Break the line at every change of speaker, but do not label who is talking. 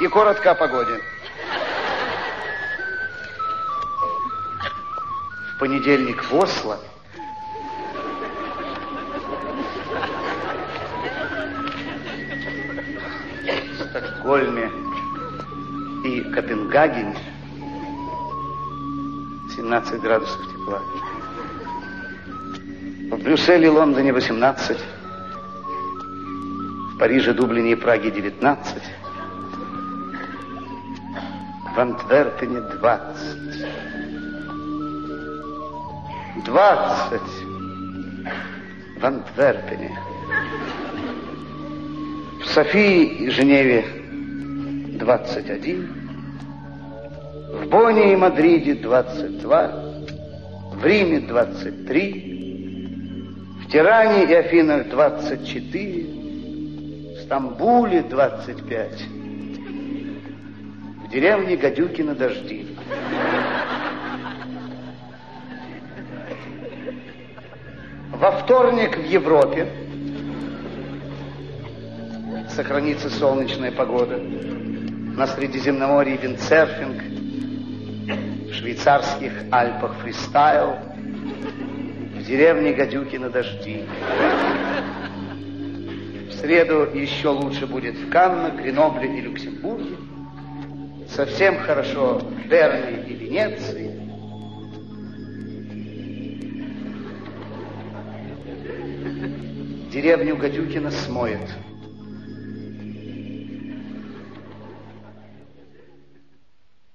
И коротко о погоде. В понедельник в Осло в Стокгольме и Копенгагене 17 градусов тепла. В Брюсселе Лондоне 18. В Париже, Дублине и Праге 19. В Антверпене 20. 20. В Антверпене. В Софии и Женеве 21. В Бонне и Мадриде 22. В Риме 23. В Тиране и Афинах 24, в Стамбуле 25, в деревне Гадюкина дожди. Во вторник в Европе сохранится солнечная погода. На Средиземноморье виндсерфинг, в швейцарских Альпах фристайл – деревне Гадюкина дожди. В среду еще лучше будет в Каннах, Гренобле и Люксембурге. Совсем хорошо в Берне и Венеции. Деревню Гадюкина смоет.